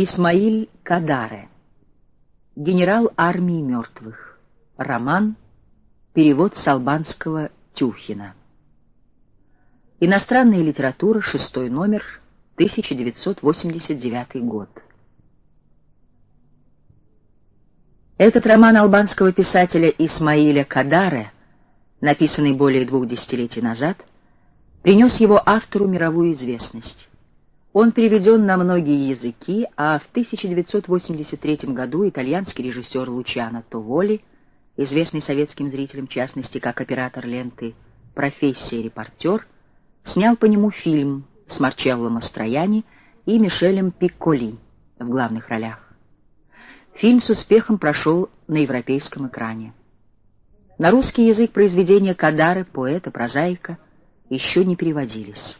Исмаиль Кадаре. Генерал армии мертвых. Роман. Перевод с албанского Тюхина. Иностранная литература, шестой номер, 1989 год. Этот роман албанского писателя Исмаиля Кадаре, написанный более двух десятилетий назад, принес его автору мировую известность. Он переведен на многие языки, а в 1983 году итальянский режиссер Лучано Товоли, известный советским зрителям в частности как оператор ленты «Профессия репортер», снял по нему фильм с Марчелло Мастрояни и Мишелем Пикколи в главных ролях. Фильм с успехом прошел на европейском экране. На русский язык произведения Кадары, поэта, прозаика, еще не переводились.